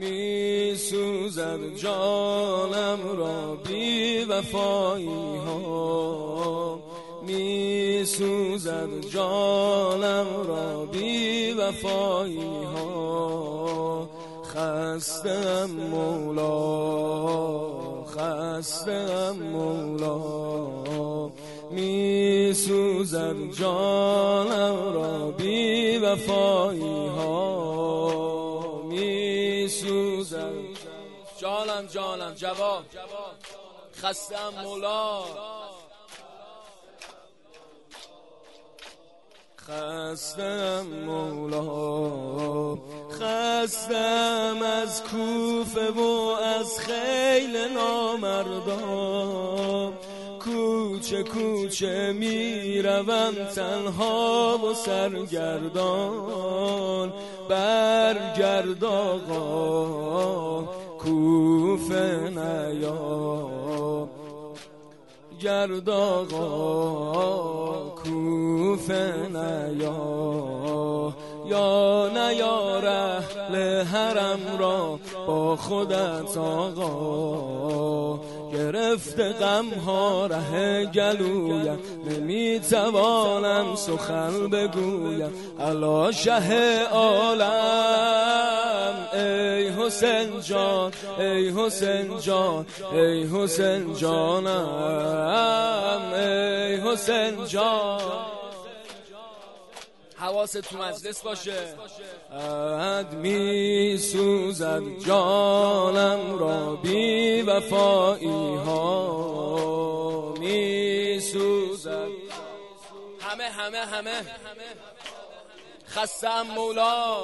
می سوزد جانم را بی وفایی ها می سوزد جانم را بی وفایی ها خستم مولا خستم مولا. می سوزد جانم را بی وفایی ها جانم جواب. خستم مولا. خستم مولا. خستم از کوفه و از خیل نامردان. کوچه کوچه می‌روم تنها و سرگردان. برگرد آقا. کوفه نیا گرد آقا کوفه نیا یا نیا رحل حرم را با خودت آقا. گرفت غم ها ره گلویم نمی‌توانم سخن بگویم. الا شه عالم ای حسین جان ای حسین جان ای حسین جانم ای حسین جان. حواست تو مجلس باشه. اد می سوزد جانم را بی وفایی ها. می سوزد همه همه. همه خستم مولا.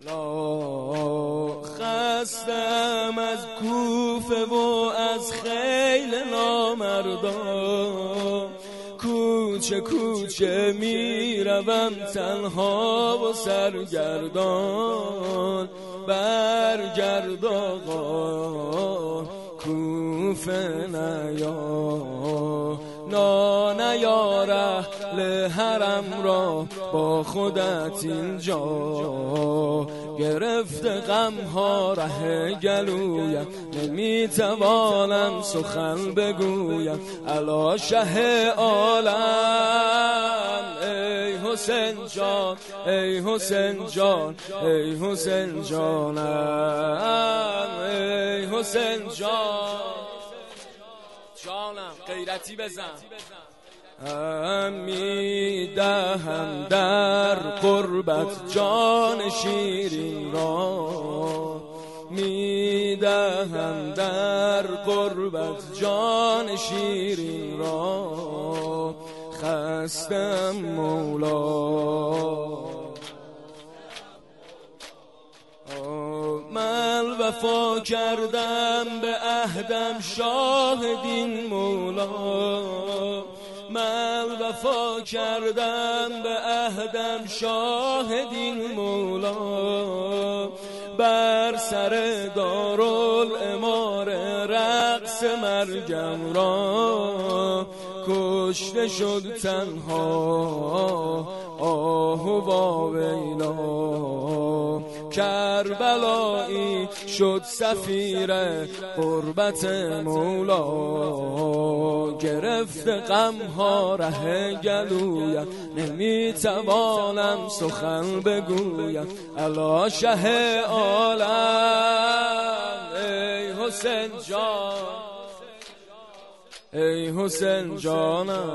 لا خستم از کوفه و از خیل نامردان کوچه کوچه می‌روم تنها و سرگردان. برگرد آقا کوفه نیا. نا نیاره حرم را با خودت اینجا. گرفت غم ها ره گلویم. نمی‌توانم سخن بگویم. الا شه عالم. ای حسین جان ای حسین جان ای حسین جانم. ای حسین جان. جانم غیرتی بزن. می دهم در قربت جان شیرین را. می دهم در قربت جان شیرین را. خستم مولا. من وفا کردم به عهدم شاه دین مولا. من وفا کردم به عهدم شاهدین مولا. بر سر دارال امار رقص مرگم را. کشته شد تنها. آهو با ویلا کربلایی شد سفیر قربت مولا. گرفت غم ها ره گلویم نمی‌توانم سخن بگویم. الا شه عالم. ای حسین جان. ای حسین جانم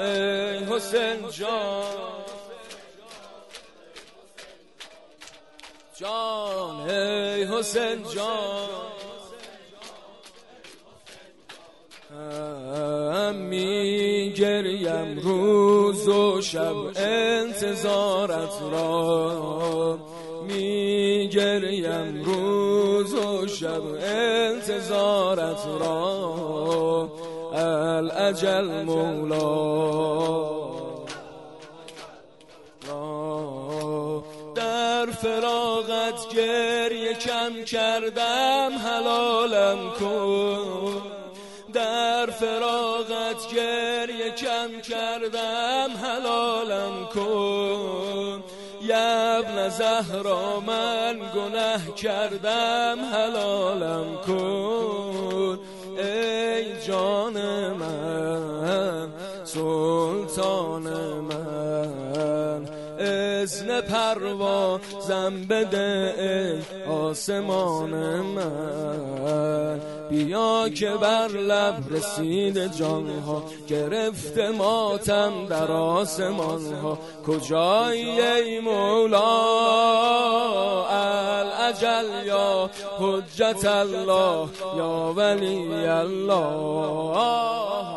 ای حسین جان جان ای حسین جان. می گریم روز و شب انتظارت را گریم روز و شب انتظارت را. الاجل مولا. فراغت گریه کم کردم حلالم کن. در فراغت گریه کم کردم حلالم کن. یبن زهرا من گناه کردم حلالم کن. ای جان من. ازن پروازم بده آسمان من. بیا که بر لب رسید جانها گرفت ماتم در آسمان ها کجایی ای مولا؟ الاجل یا حجت الله یا ولی الله.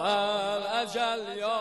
الاجل یا